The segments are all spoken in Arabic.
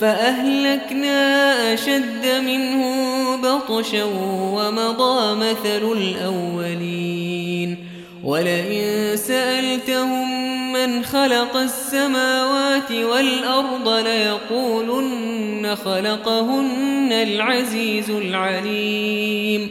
فأهلكنا أشد منهم بطشا ومضى مثل الأولين. ولئن سألتهم من خلق السماوات والأرض ليقولن خلقهن العزيز العليم.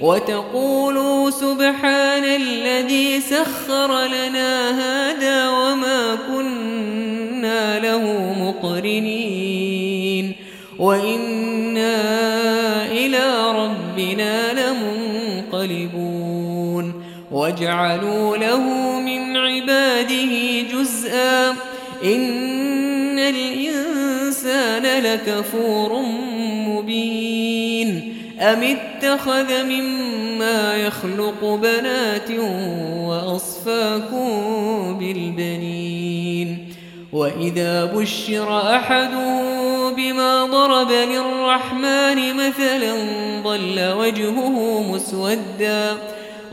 وتقولوا سبحان الذي سخر لنا هذا وما كنا له مقرنين وإنا إلى ربنا لمنقلبون وجعلوا له من عباده جزءا إن الإنسان لكفور مبين أم اتخذ مما يخلق بنات وأصفاكم بالبنين. وإذا بشر أحد بما ضرب للرحمن مثلا ضل وجهه مسودا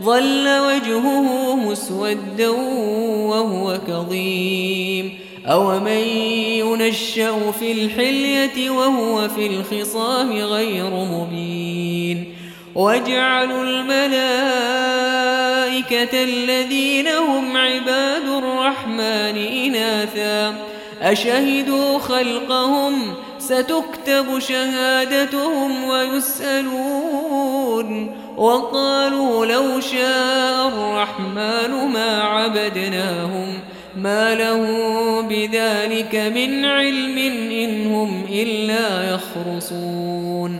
ظل وجهه مسودا وهو كظيم. أو من ينشأ في الحلية وهو في الخصام غير مبين. واجعلوا الملائكة الذين هم عباد الرحمن إناثا أشهدوا خلقهم ستكتب شهادتهم ويسألون وقالوا لو شاء الرحمن ما عبدناهم ما له بذلك من علم إن هم إلا يخرصون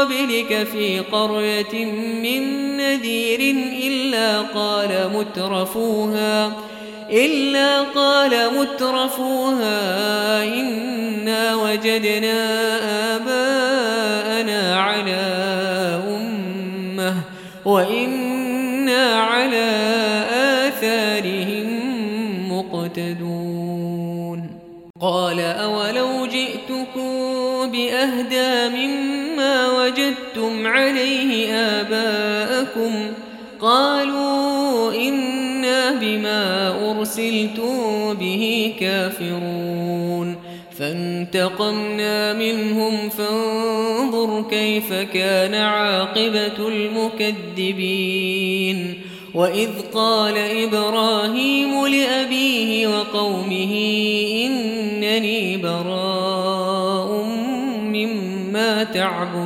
قبلك في قرية من نذير إلا قال مترفوها إلا قال مترفوها إنا وجدنا آباءنا على أمة وإنا على آثارهم مقتدون. قال أولو جئتكم بأهدى مما وجدتم عليه آباءكم قالوا إنا بما أرسلتم به كافرون فانتقمنا منهم فانظر كيف كان عاقبة المكذبين وإذ قال إبراهيم لأبيه وقومه إنني براء مما تعبدون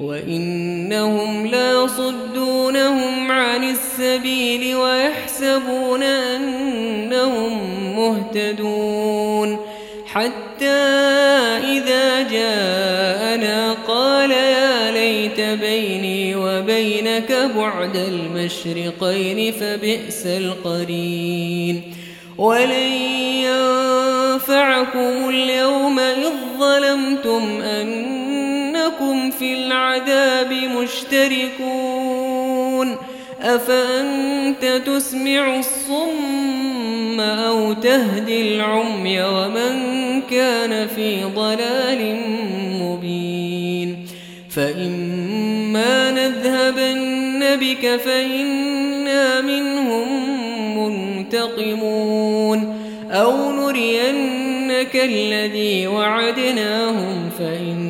وإنهم لا يصدونهم عن السبيل ويحسبون أنهم مهتدون. حتى إذا جاءنا قال يا ليت بيني وبينك بعد المشرقين فبئس القرين. ولن ينفعكم اليوم إذ ظلمتم أنكم في العذاب مشتركون أفأنت تسمع الصم أو تهدي العمي ومن كان في ضلال مبين فإما نذهبن بك فإنا منهم منتقمون أو نرينك الذي وعدناهم فإنا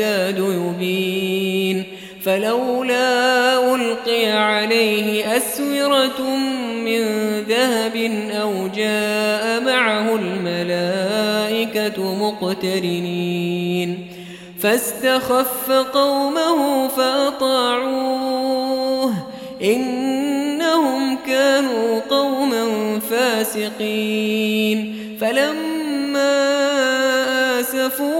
يكاد يبين فلولا ألقي عليه أسورة من ذهب أو جاء معه الملائكة مقترنين فاستخف قومه فأطاعوه إنهم كانوا قوما فاسقين فلما آسفونا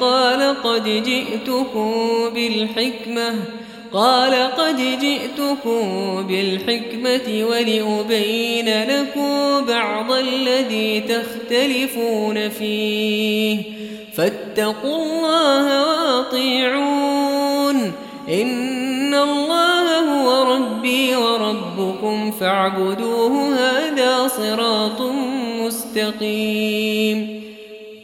قال قد جئتكم بالحكمة قال قد جئتكم بالحكمة ولأبين لكم بعض الذي تختلفون فيه. فاتقوا الله وأطيعون إن الله هو ربي وربكم فاعبدوه هذا صراط مستقيم.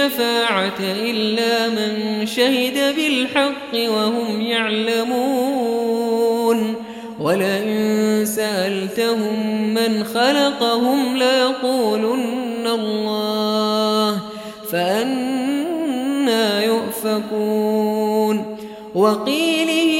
الشفاعة إلا من شهد بالحق وهم يعلمون. ولئن سألتهم من خلقهم ليقولن الله فأنا يؤفكون. وقيله